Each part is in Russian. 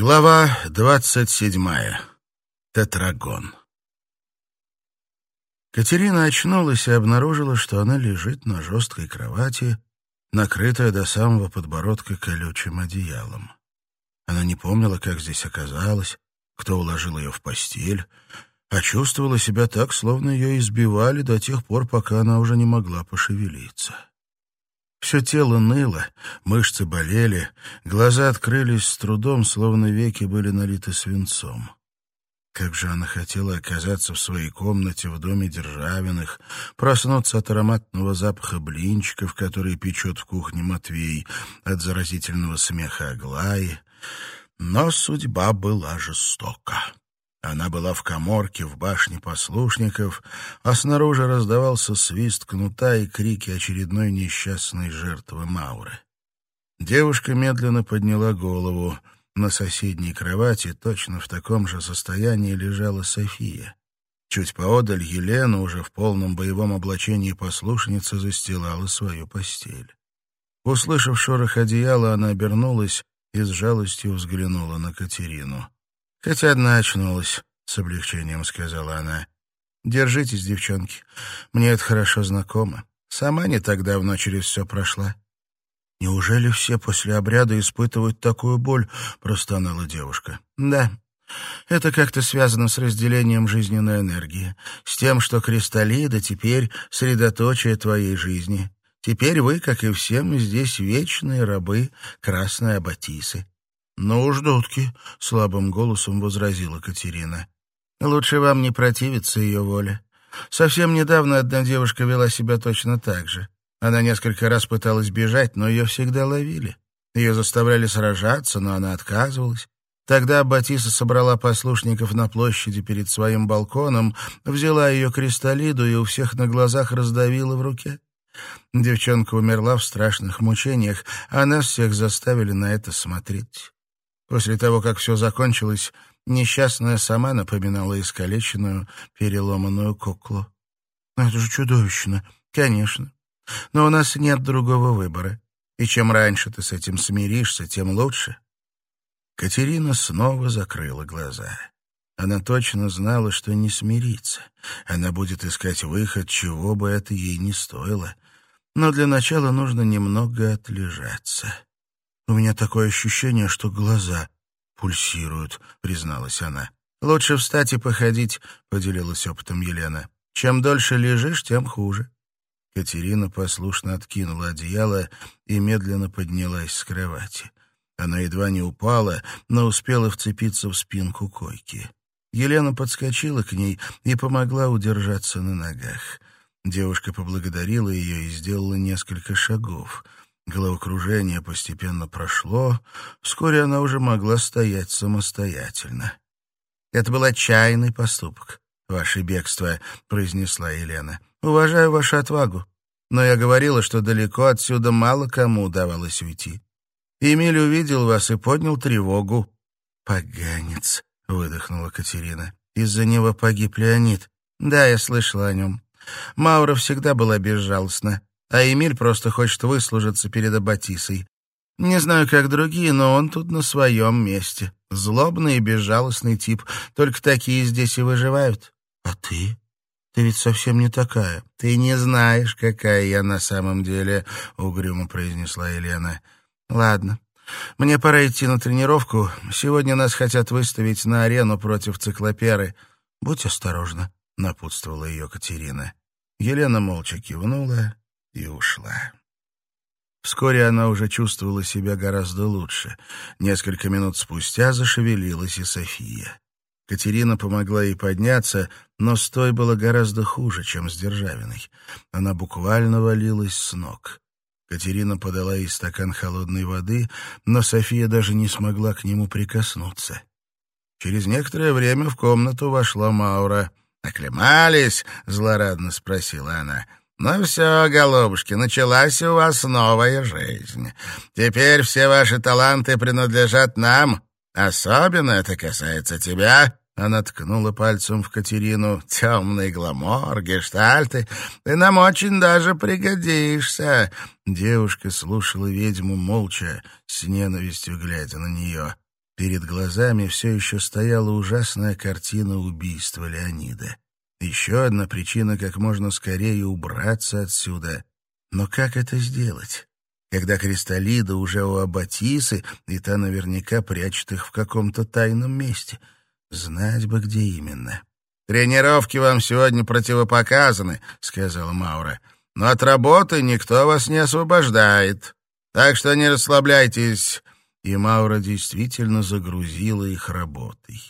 Глава двадцать седьмая. Тетрагон. Катерина очнулась и обнаружила, что она лежит на жесткой кровати, накрытая до самого подбородка колючим одеялом. Она не помнила, как здесь оказалась, кто уложил ее в постель, а чувствовала себя так, словно ее избивали до тех пор, пока она уже не могла пошевелиться. Все тело ныло, мышцы болели, глаза открылись с трудом, словно веки были налиты свинцом. Как же она хотела оказаться в своей комнате в доме Державиных, проснуться от ароматного запаха блинчиков, которые печет в кухне Матвей, от заразительного смеха Аглаи. Но судьба была жестока. Она была в коморке в башне послушников, а снаружи раздавался свист кнута и крики очередной несчастной жертвы Мауры. Девушка медленно подняла голову. На соседней кровати, точно в таком же состоянии, лежала София. Чуть поодаль Елена, уже в полном боевом облачении послушницы, застилала свою постель. Услышав шорох одеяла, она обернулась и с жалостью взглянула на Катерину. Хотя одна очнулась, — с облегчением сказала она. Держитесь, девчонки. Мне это хорошо знакомо. Сама не так давно через все прошла. Неужели все после обряда испытывают такую боль? — простонала девушка. Да, это как-то связано с разделением жизненной энергии, с тем, что кристаллида теперь средоточие твоей жизни. Теперь вы, как и все мы здесь, вечные рабы красной аббатисы. «Ну уж, дудки», — слабым голосом возразила Катерина. «Лучше вам не противиться ее воле. Совсем недавно одна девушка вела себя точно так же. Она несколько раз пыталась бежать, но ее всегда ловили. Ее заставляли сражаться, но она отказывалась. Тогда Батиса собрала послушников на площади перед своим балконом, взяла ее кристаллиду и у всех на глазах раздавила в руке. Девчонка умерла в страшных мучениях, а нас всех заставили на это смотреть. После того, как все закончилось, несчастная сама напоминала искалеченную, переломанную куклу. «Это же чудовищно!» «Конечно. Но у нас нет другого выбора. И чем раньше ты с этим смиришься, тем лучше». Катерина снова закрыла глаза. Она точно знала, что не смирится. Она будет искать выход, чего бы это ей не стоило. Но для начала нужно немного отлежаться. «У меня такое ощущение, что глаза пульсируют», — призналась она. «Лучше встать и походить», — поделилась опытом Елена. «Чем дольше лежишь, тем хуже». Катерина послушно откинула одеяло и медленно поднялась с кровати. Она едва не упала, но успела вцепиться в спинку койки. Елена подскочила к ней и помогла удержаться на ногах. Девушка поблагодарила ее и сделала несколько шагов — Головокружение постепенно прошло. Вскоре она уже могла стоять самостоятельно. «Это был отчаянный поступок, ваше бегство», — произнесла Елена. «Уважаю вашу отвагу, но я говорила, что далеко отсюда мало кому удавалось уйти. Эмиль увидел вас и поднял тревогу». «Поганец», — выдохнула Катерина. «Из-за него погиб Леонид. Да, я слышала о нем. Маура всегда была безжалостна а Эмиль просто хочет выслужиться перед Аббатисой. Не знаю, как другие, но он тут на своем месте. Злобный и безжалостный тип. Только такие здесь и выживают. А ты? Ты ведь совсем не такая. Ты не знаешь, какая я на самом деле, — угрюмо произнесла Елена. Ладно. Мне пора идти на тренировку. Сегодня нас хотят выставить на арену против циклоперы. Будь осторожна, — напутствовала ее Катерина. Елена молча кивнула и ушла. Вскоре она уже чувствовала себя гораздо лучше. Несколько минут спустя зашевелилась и София. Катерина помогла ей подняться, но с той было гораздо хуже, чем с Державиной. Она буквально валилась с ног. Катерина подала ей стакан холодной воды, но София даже не смогла к нему прикоснуться. Через некоторое время в комнату вошла Маура. «Оклемались?» — злорадно спросила она. «Ну все, голубушки, началась у вас новая жизнь. Теперь все ваши таланты принадлежат нам. Особенно это касается тебя». Она ткнула пальцем в Катерину. «Темный гламор, гештальты. Ты нам очень даже пригодишься». Девушка слушала ведьму молча, с ненавистью глядя на нее. Перед глазами все еще стояла ужасная картина убийства Леонида. Еще одна причина как можно скорее убраться отсюда. Но как это сделать? Когда Кристалида уже у Аббатисы, и та наверняка прячет их в каком-то тайном месте. Знать бы, где именно. «Тренировки вам сегодня противопоказаны», — сказала Маура. «Но от работы никто вас не освобождает. Так что не расслабляйтесь и Маура действительно загрузила их работой.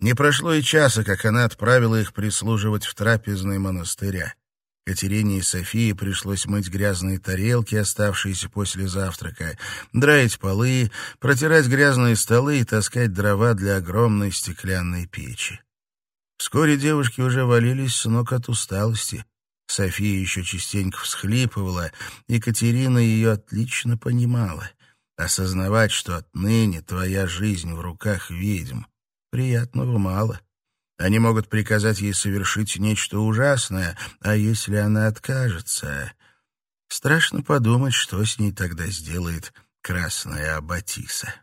Не прошло и часа, как она отправила их прислуживать в трапезной монастыря. Катерине и Софии пришлось мыть грязные тарелки, оставшиеся после завтрака, драить полы, протирать грязные столы и таскать дрова для огромной стеклянной печи. Вскоре девушки уже валились с ног от усталости. София еще частенько всхлипывала, и Катерина ее отлично понимала — Осознавать, что отныне твоя жизнь в руках ведьм, приятного мало. Они могут приказать ей совершить нечто ужасное, а если она откажется... Страшно подумать, что с ней тогда сделает красная Аббатиса.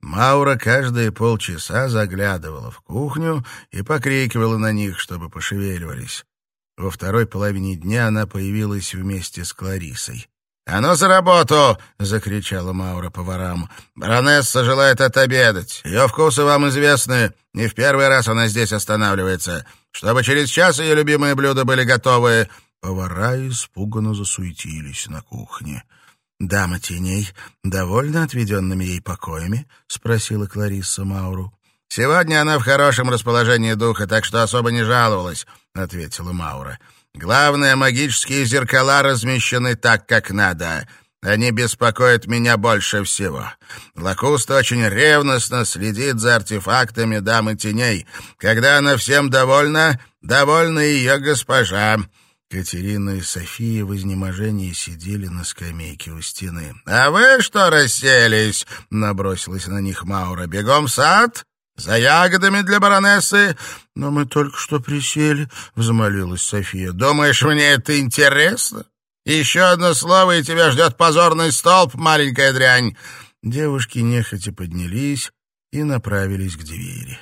Маура каждые полчаса заглядывала в кухню и покрикивала на них, чтобы пошевеливались. Во второй половине дня она появилась вместе с Кларисой. «А ну за работу!» — закричала Маура поварам. «Баронесса желает отобедать. Ее вкусы вам известны. Не в первый раз она здесь останавливается. Чтобы через час ее любимые блюда были готовы». Повара испуганно засуетились на кухне. «Дама теней довольно отведенными ей покоями?» — спросила Кларисса Мауру. «Сегодня она в хорошем расположении духа, так что особо не жаловалась», — ответила Маура. Главное, магические зеркала размещены так, как надо. Они беспокоят меня больше всего. Лакуста очень ревностно следит за артефактами дамы теней. Когда она всем довольна, довольна ее госпожа». Катерина и София в изнеможении сидели на скамейке у стены. «А вы что расселись?» — набросилась на них Маура. «Бегом в сад? «За ягодами для баронессы?» «Но мы только что присели», — взмолилась София. «Думаешь, мне это интересно? Еще одно слово, и тебя ждет позорный столб, маленькая дрянь!» Девушки нехотя поднялись и направились к двери.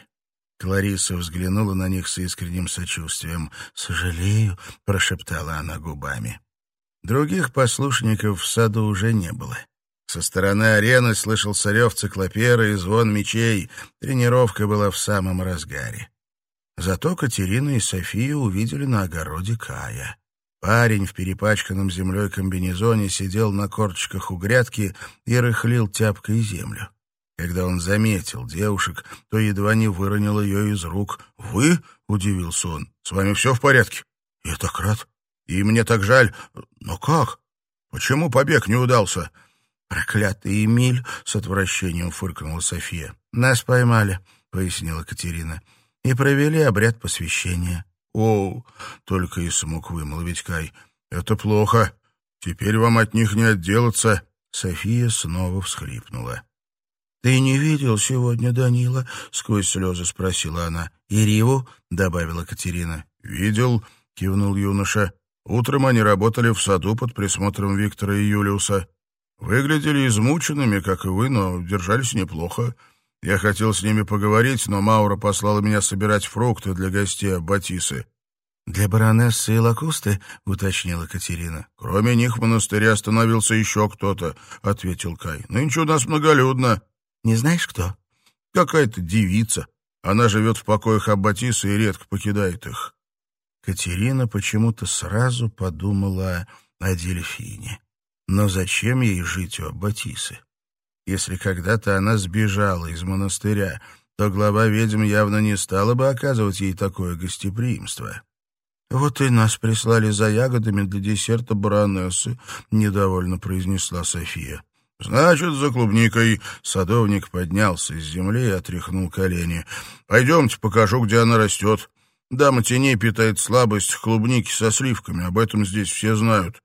Клариса взглянула на них с искренним сочувствием. «Сожалею», — прошептала она губами. Других послушников в саду уже не было. Со стороны арены слышался рев циклопера и звон мечей. Тренировка была в самом разгаре. Зато Катерина и София увидели на огороде Кая. Парень в перепачканном землей комбинезоне сидел на корточках у грядки и рыхлил тяпкой землю. Когда он заметил девушек, то едва не выронил ее из рук. «Вы?» — удивился он. «С вами все в порядке?» «Я так рад. И мне так жаль. Но как? Почему побег не удался?» «Проклятый Эмиль!» — с отвращением фыркнула София. «Нас поймали», — пояснила Катерина, — «и провели обряд посвящения». «О!» — только и смог вымолвить Кай. «Это плохо. Теперь вам от них не отделаться». София снова всхлипнула. «Ты не видел сегодня Данила?» — сквозь слезы спросила она. «И Риву?» — добавила Катерина. «Видел», — кивнул юноша. «Утром они работали в саду под присмотром Виктора и Юлиуса. Выглядели измученными, как и вы, но держались неплохо. Я хотел с ними поговорить, но Маура послала меня собирать фрукты для гостей Батисы. «Для баронессы и лакусты?» — уточнила Катерина. «Кроме них в монастыре остановился еще кто-то», — ответил Кай. «Нынче у нас многолюдно». «Не знаешь, кто?» «Какая-то девица. Она живет в покоях Аббатисы и редко покидает их». Катерина почему-то сразу подумала о дельфине. Но зачем ей жить у Аббатисы? Если когда-то она сбежала из монастыря, то глава ведьм явно не стала бы оказывать ей такое гостеприимство. «Вот и нас прислали за ягодами для десерта баронессы», — недовольно произнесла София. «Значит, за клубникой». Садовник поднялся с земли и отряхнул колени. «Пойдемте, покажу, где она растет. Дама теней питает слабость к клубнике со сливками. Об этом здесь все знают.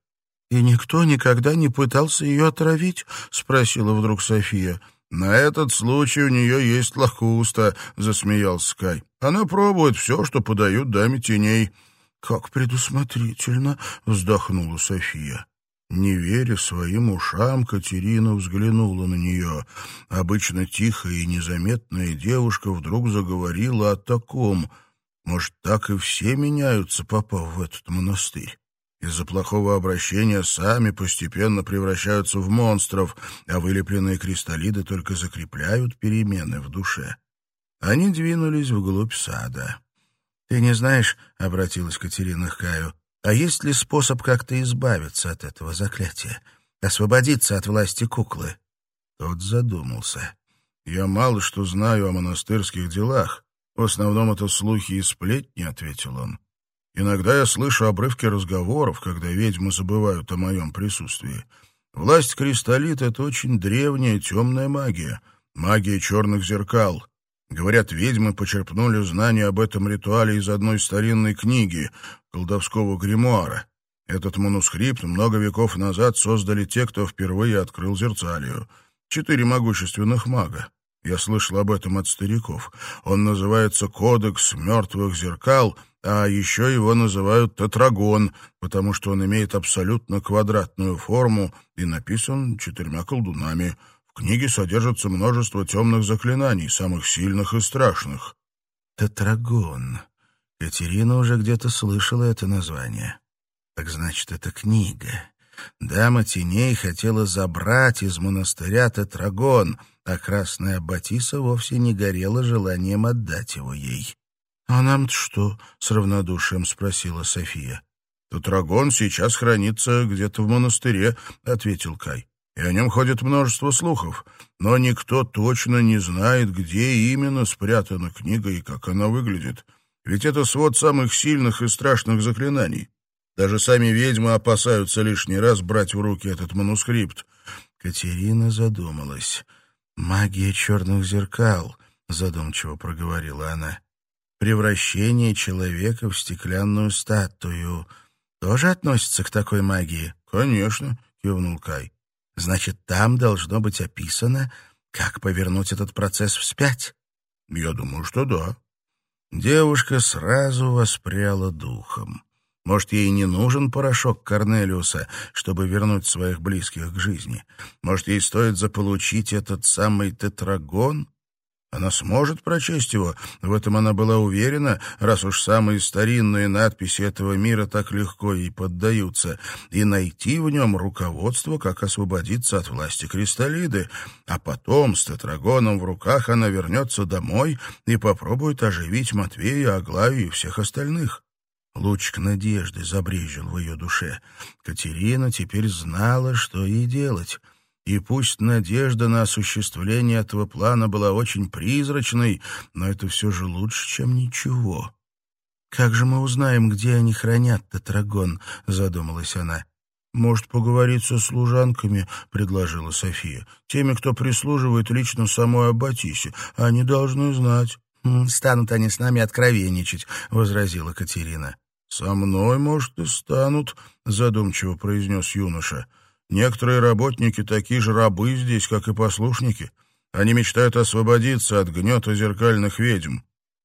«И никто никогда не пытался ее отравить?» — спросила вдруг София. «На этот случай у нее есть лохуста», — засмеялся Скай. «Она пробует все, что подают даме теней». «Как предусмотрительно!» — вздохнула София. Не веря своим ушам, Катерина взглянула на нее. Обычно тихая и незаметная девушка вдруг заговорила о таком. Может, так и все меняются, попав в этот монастырь. Из-за плохого обращения сами постепенно превращаются в монстров, а вылепленные кристаллиды только закрепляют перемены в душе. Они двинулись вглубь сада. «Ты не знаешь, — обратилась Катерина к Каю, — а есть ли способ как-то избавиться от этого заклятия, освободиться от власти куклы?» Тот задумался. «Я мало что знаю о монастырских делах. В основном это слухи и сплетни», — ответил он. «Иногда я слышу обрывки разговоров, когда ведьмы забывают о моем присутствии. Власть кристаллит — это очень древняя темная магия, магия черных зеркал». Говорят, ведьмы почерпнули знания об этом ритуале из одной старинной книги, колдовского гримуара. Этот манускрипт много веков назад создали те, кто впервые открыл зерцалию. Четыре могущественных мага. Я слышал об этом от стариков. Он называется «Кодекс мертвых зеркал», а еще его называют «Тетрагон», потому что он имеет абсолютно квадратную форму и написан четырьмя колдунами — в книге содержится множество темных заклинаний, самых сильных и страшных. Тетрагон. Катерина уже где-то слышала это название. Так значит, это книга. Дама теней хотела забрать из монастыря Тетрагон, а красная Батиса вовсе не горела желанием отдать его ей. — А нам-то что? — с равнодушием спросила София. — Тетрагон сейчас хранится где-то в монастыре, — ответил Кай и о нем ходит множество слухов, но никто точно не знает, где именно спрятана книга и как она выглядит. Ведь это свод самых сильных и страшных заклинаний. Даже сами ведьмы опасаются лишний раз брать в руки этот манускрипт. Катерина задумалась. «Магия черных зеркал», — задумчиво проговорила она. «Превращение человека в стеклянную статую тоже относится к такой магии?» «Конечно», — кивнул Кай. Значит, там должно быть описано, как повернуть этот процесс вспять. Я думаю, что да. Девушка сразу воспряла духом. Может, ей не нужен порошок Корнелиуса, чтобы вернуть своих близких к жизни? Может, ей стоит заполучить этот самый тетрагон? Она сможет прочесть его, в этом она была уверена, раз уж самые старинные надписи этого мира так легко ей поддаются, и найти в нем руководство, как освободиться от власти Кристаллиды, а потом с тетрагоном в руках она вернется домой и попробует оживить Матвея, Аглаю и всех остальных. Лучик надежды забрежил в ее душе. Катерина теперь знала, что ей делать — и пусть надежда на осуществление этого плана была очень призрачной, но это все же лучше, чем ничего. «Как же мы узнаем, где они хранят тетрагон?» — задумалась она. «Может, поговорить со служанками?» — предложила София. «Теми, кто прислуживает лично самой Аббатисе. Они должны знать». «Станут они с нами откровенничать», — возразила Катерина. «Со мной, может, и станут», — задумчиво произнес юноша. Некоторые работники такие же рабы здесь, как и послушники. Они мечтают освободиться от гнета зеркальных ведьм.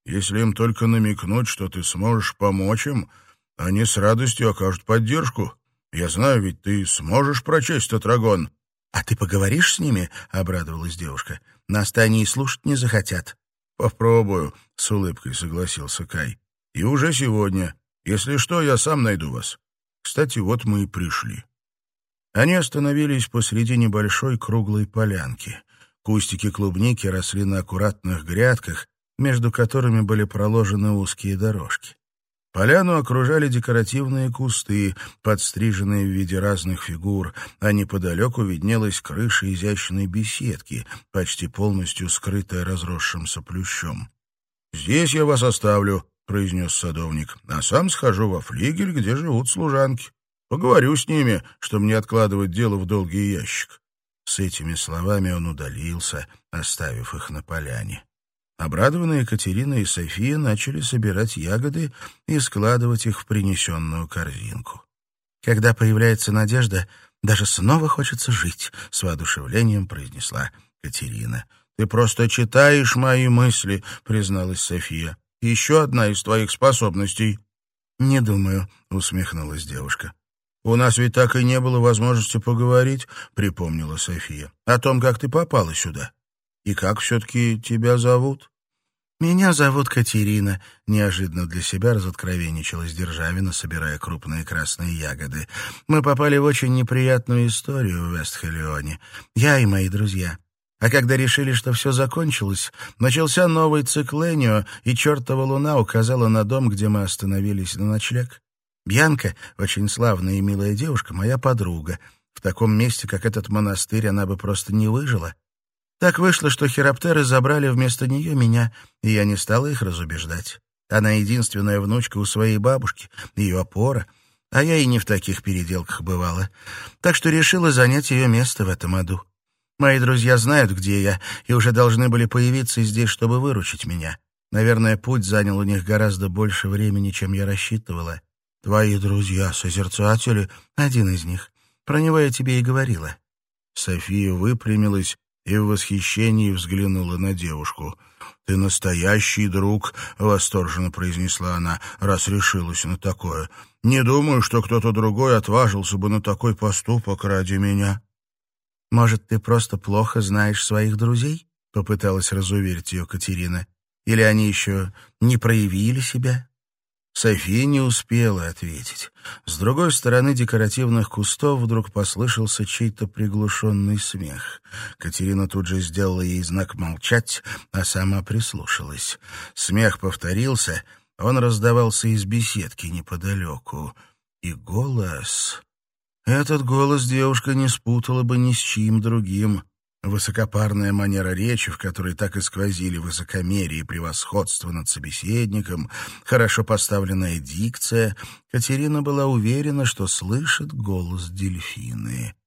Если им только намекнуть, что ты сможешь помочь им, они с радостью окажут поддержку. Я знаю, ведь ты сможешь прочесть Татрагон. — А ты поговоришь с ними? — обрадовалась девушка. — Нас они и слушать не захотят. — Попробую, — с улыбкой согласился Кай. — И уже сегодня. Если что, я сам найду вас. Кстати, вот мы и пришли. Они остановились посреди небольшой круглой полянки. Кустики клубники росли на аккуратных грядках, между которыми были проложены узкие дорожки. Поляну окружали декоративные кусты, подстриженные в виде разных фигур, а неподалеку виднелась крыша изящной беседки, почти полностью скрытая разросшимся плющом. «Здесь я вас оставлю», — произнес садовник, — «а сам схожу во флигель, где живут служанки». Поговорю с ними, чтобы не откладывать дело в долгий ящик». С этими словами он удалился, оставив их на поляне. Обрадованные Екатерина и София начали собирать ягоды и складывать их в принесенную корзинку. «Когда появляется надежда, даже снова хочется жить», — с воодушевлением произнесла Катерина. «Ты просто читаешь мои мысли», — призналась София. «Еще одна из твоих способностей». «Не думаю», — усмехнулась девушка. У нас ведь так и не было возможности поговорить, — припомнила София, — о том, как ты попала сюда. И как все-таки тебя зовут? «Меня зовут Катерина», — неожиданно для себя разоткровенничалась Державина, собирая крупные красные ягоды. «Мы попали в очень неприятную историю в Вестхелионе. Я и мои друзья. А когда решили, что все закончилось, начался новый цикл Энио, и чертова луна указала на дом, где мы остановились на ночлег. Бьянка, очень славная и милая девушка, моя подруга. В таком месте, как этот монастырь, она бы просто не выжила. Так вышло, что хироптеры забрали вместо нее меня, и я не стала их разубеждать. Она единственная внучка у своей бабушки, ее опора, а я и не в таких переделках бывала. Так что решила занять ее место в этом аду. Мои друзья знают, где я, и уже должны были появиться здесь, чтобы выручить меня. Наверное, путь занял у них гораздо больше времени, чем я рассчитывала. Твои друзья, созерцатели, один из них. Про него я тебе и говорила. София выпрямилась и в восхищении взглянула на девушку. «Ты настоящий друг», — восторженно произнесла она, раз решилась на такое. «Не думаю, что кто-то другой отважился бы на такой поступок ради меня». «Может, ты просто плохо знаешь своих друзей?» — попыталась разуверить ее Катерина. «Или они еще не проявили себя?» София не успела ответить. С другой стороны декоративных кустов вдруг послышался чей-то приглушенный смех. Катерина тут же сделала ей знак молчать, а сама прислушалась. Смех повторился, он раздавался из беседки неподалеку. И голос... Этот голос девушка не спутала бы ни с чьим другим. Высокопарная манера речи, в которой так и сквозили высокомерие и превосходство над собеседником, хорошо поставленная дикция, Катерина была уверена, что слышит голос дельфины.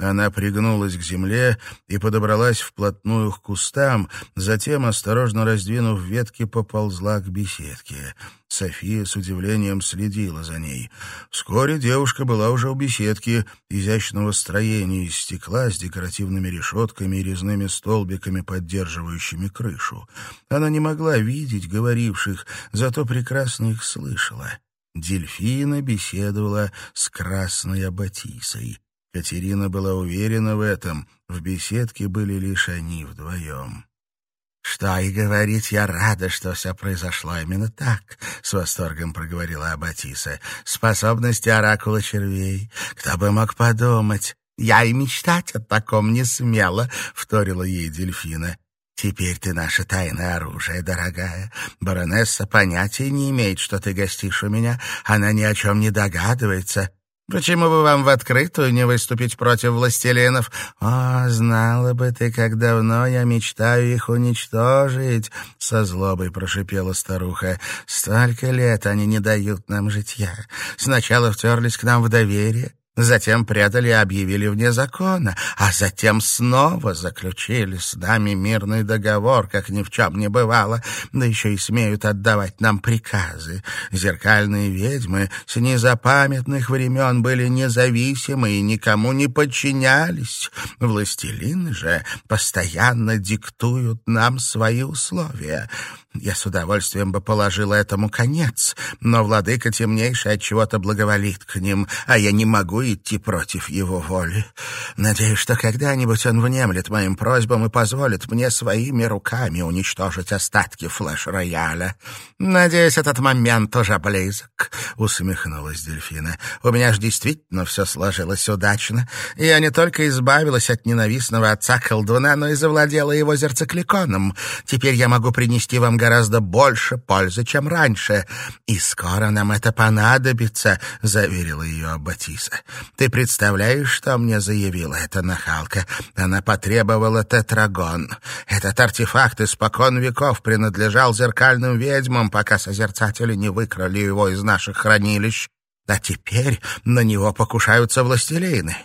Она пригнулась к земле и подобралась вплотную к кустам, затем, осторожно раздвинув ветки, поползла к беседке. София с удивлением следила за ней. Вскоре девушка была уже у беседки, изящного строения из стекла с декоративными решетками и резными столбиками, поддерживающими крышу. Она не могла видеть говоривших, зато прекрасно их слышала. Дельфина беседовала с красной аббатисой. Катерина была уверена в этом. В беседке были лишь они вдвоем. «Что и говорить, я рада, что все произошло именно так», — с восторгом проговорила Аббатиса. «Способности оракула червей. Кто бы мог подумать? Я и мечтать о таком не смела», — вторила ей дельфина. «Теперь ты наше тайное оружие, дорогая. Баронесса понятия не имеет, что ты гостишь у меня. Она ни о чем не догадывается. Почему бы вам в открытую не выступить против властелинов? О, знала бы ты, как давно я мечтаю их уничтожить, — со злобой прошипела старуха. Столько лет они не дают нам житья. Сначала втерлись к нам в доверие, Затем предали и объявили вне закона, а затем снова заключили с нами мирный договор, как ни в чем не бывало, да еще и смеют отдавать нам приказы. Зеркальные ведьмы с незапамятных времен были независимы и никому не подчинялись. Властелины же постоянно диктуют нам свои условия. Я с удовольствием бы положила этому конец, но владыка темнейший от чего-то благоволит к ним, а я не могу идти против его воли. Надеюсь, что когда-нибудь он внемлет моим просьбам и позволит мне своими руками уничтожить остатки флеш-рояля. Надеюсь, этот момент уже близок, — усмехнулась дельфина. У меня же действительно все сложилось удачно. Я не только избавилась от ненавистного отца колдуна, но и завладела его зерцекликоном. Теперь я могу принести вам гораздо больше пользы, чем раньше. И скоро нам это понадобится, — заверила ее Аббатиса. Ты представляешь, что мне заявила эта нахалка? Она потребовала тетрагон. Этот артефакт испокон веков принадлежал зеркальным ведьмам, пока созерцатели не выкрали его из наших хранилищ. А теперь на него покушаются властелины.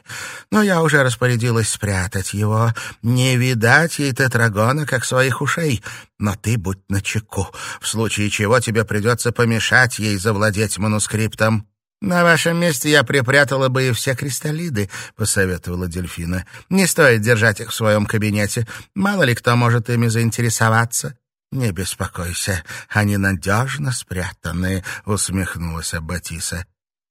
Но я уже распорядилась спрятать его. Не видать ей тетрагона, как своих ушей. Но ты будь начеку, в случае чего тебе придется помешать ей завладеть манускриптом. «На вашем месте я припрятала бы и все кристаллиды», — посоветовала дельфина. «Не стоит держать их в своем кабинете. Мало ли кто может ими заинтересоваться». «Не беспокойся, они надежно спрятаны», — усмехнулась Аббатиса.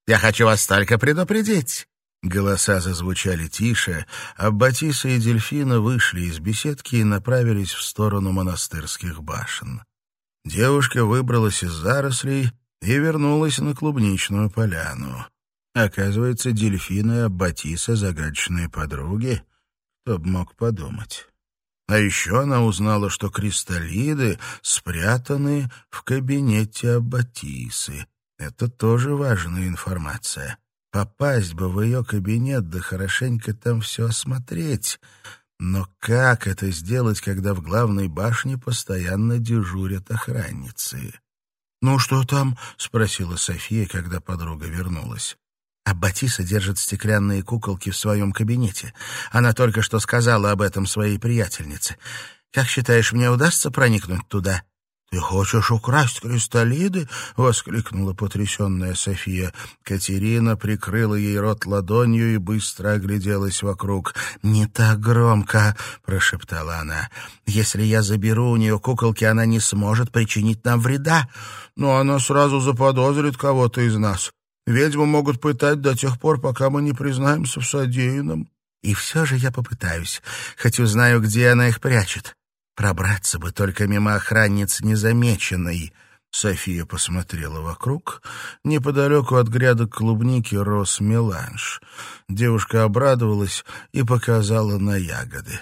Я хочу вас только предупредить». Голоса зазвучали тише, а Батиса и Дельфина вышли из беседки и направились в сторону монастырских башен. Девушка выбралась из зарослей и вернулась на клубничную поляну. Оказывается, Дельфина и Аббатиса — загадочные подруги. Кто бы мог подумать. А еще она узнала, что кристаллиды спрятаны в кабинете Аббатисы. Это тоже важная информация. Попасть бы в ее кабинет, да хорошенько там все осмотреть. Но как это сделать, когда в главной башне постоянно дежурят охранницы? «Ну что там?» — спросила София, когда подруга вернулась. А Батиса держит стеклянные куколки в своем кабинете. Она только что сказала об этом своей приятельнице. Как считаешь, мне удастся проникнуть туда? «Ты хочешь украсть кристаллиды?» — воскликнула потрясенная София. Катерина прикрыла ей рот ладонью и быстро огляделась вокруг. «Не так громко!» — прошептала она. «Если я заберу у нее куколки, она не сможет причинить нам вреда. Но она сразу заподозрит кого-то из нас. Ведьму могут пытать до тех пор, пока мы не признаемся в содеянном. И все же я попытаюсь, хоть узнаю, где она их прячет. Пробраться бы только мимо охранниц незамеченной. София посмотрела вокруг. Неподалеку от грядок клубники рос меланж. Девушка обрадовалась и показала на ягоды.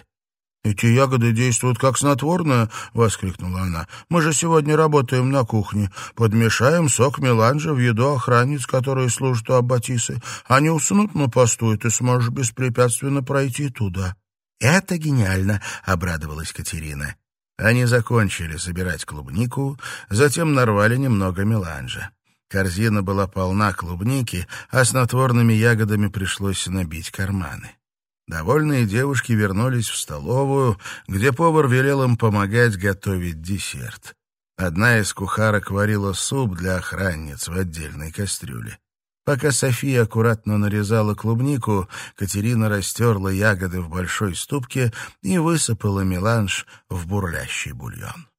«Эти ягоды действуют как снотворное!» — воскликнула она. «Мы же сегодня работаем на кухне. Подмешаем сок меланжа в еду охранниц, которые служат у Аббатисы. Они уснут на посту, и ты сможешь беспрепятственно пройти туда». «Это гениально!» — обрадовалась Катерина. Они закончили собирать клубнику, затем нарвали немного меланжа. Корзина была полна клубники, а снотворными ягодами пришлось набить карманы. Довольные девушки вернулись в столовую, где повар велел им помогать готовить десерт. Одна из кухарок варила суп для охранниц в отдельной кастрюле. Пока София аккуратно нарезала клубнику, Катерина растерла ягоды в большой ступке и высыпала меланж в бурлящий бульон.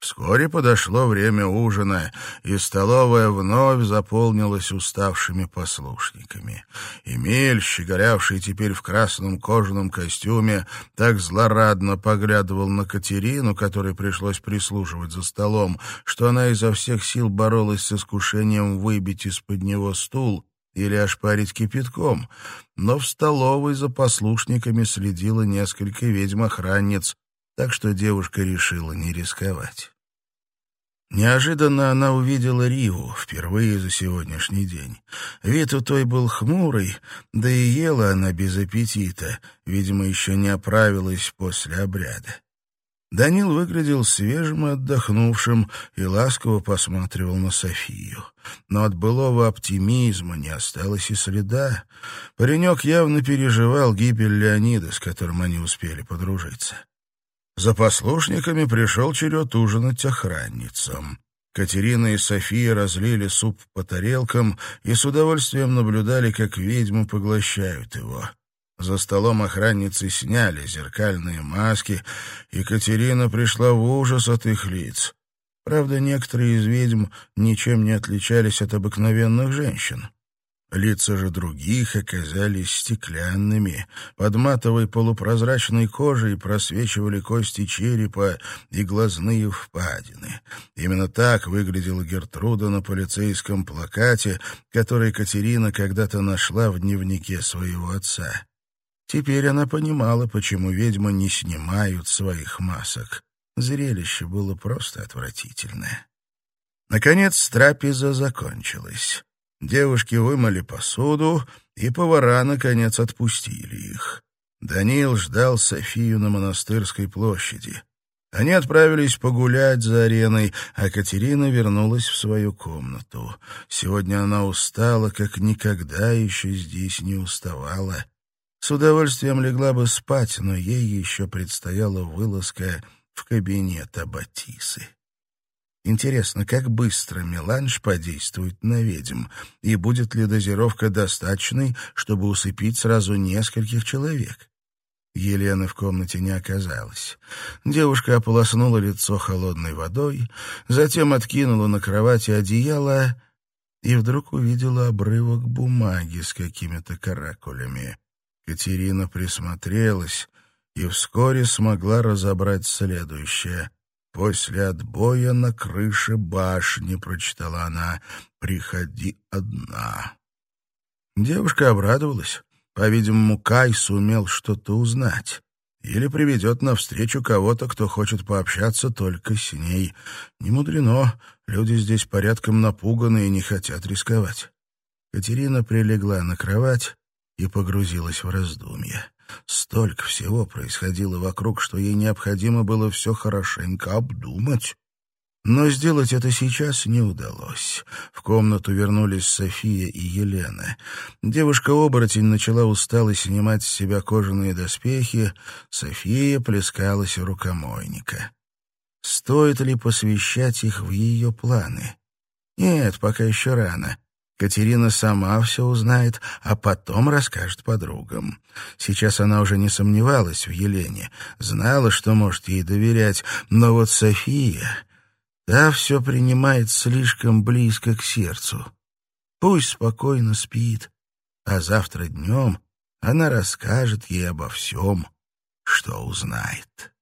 Вскоре подошло время ужина, и столовая вновь заполнилась уставшими послушниками. Эмиль, щеголявший теперь в красном кожаном костюме, так злорадно поглядывал на Катерину, которой пришлось прислуживать за столом, что она изо всех сил боролась с искушением выбить из-под него стул или ошпарить кипятком, но в столовой за послушниками следило несколько ведьм-охранниц, так что девушка решила не рисковать. Неожиданно она увидела Риву впервые за сегодняшний день. Вид у той был хмурый, да и ела она без аппетита, видимо, еще не оправилась после обряда. Данил выглядел свежим и отдохнувшим и ласково посматривал на Софию. Но от былого оптимизма не осталось и следа. Паренек явно переживал гибель Леонида, с которым они успели подружиться. За послушниками пришел черед ужинать охранницам. Катерина и София разлили суп по тарелкам и с удовольствием наблюдали, как ведьмы поглощают его. За столом охранницы сняли зеркальные маски, и Катерина пришла в ужас от их лиц. Правда, некоторые из ведьм ничем не отличались от обыкновенных женщин. Лица же других оказались стеклянными. Под матовой полупрозрачной кожей просвечивали кости черепа и глазные впадины. Именно так выглядела Гертруда на полицейском плакате, который Катерина когда-то нашла в дневнике своего отца. Теперь она понимала, почему ведьмы не снимают своих масок. Зрелище было просто отвратительное. Наконец трапеза закончилась. Девушки вымыли посуду, и повара, наконец, отпустили их. Даниил ждал Софию на монастырской площади. Они отправились погулять за ареной, а Катерина вернулась в свою комнату. Сегодня она устала, как никогда еще здесь не уставала. С удовольствием легла бы спать, но ей еще предстояла вылазка в кабинет Аббатисы. Интересно, как быстро меланж подействует на ведьм, и будет ли дозировка достаточной, чтобы усыпить сразу нескольких человек? Елены в комнате не оказалось. Девушка ополоснула лицо холодной водой, затем откинула на кровати одеяло и вдруг увидела обрывок бумаги с какими-то каракулями. Катерина присмотрелась и вскоре смогла разобрать следующее. «После отбоя на крыше башни», — прочитала она, — «приходи одна». Девушка обрадовалась. По-видимому, Кай сумел что-то узнать. Или приведет навстречу кого-то, кто хочет пообщаться только с ней. Не мудрено, люди здесь порядком напуганы и не хотят рисковать. Катерина прилегла на кровать и погрузилась в раздумья. Столько всего происходило вокруг, что ей необходимо было все хорошенько обдумать. Но сделать это сейчас не удалось. В комнату вернулись София и Елена. Девушка-оборотень начала устало снимать с себя кожаные доспехи, София плескалась у рукомойника. Стоит ли посвящать их в ее планы? Нет, пока еще рано. Катерина сама все узнает, а потом расскажет подругам. Сейчас она уже не сомневалась в Елене, знала, что может ей доверять, но вот София... Та все принимает слишком близко к сердцу. Пусть спокойно спит, а завтра днем она расскажет ей обо всем, что узнает.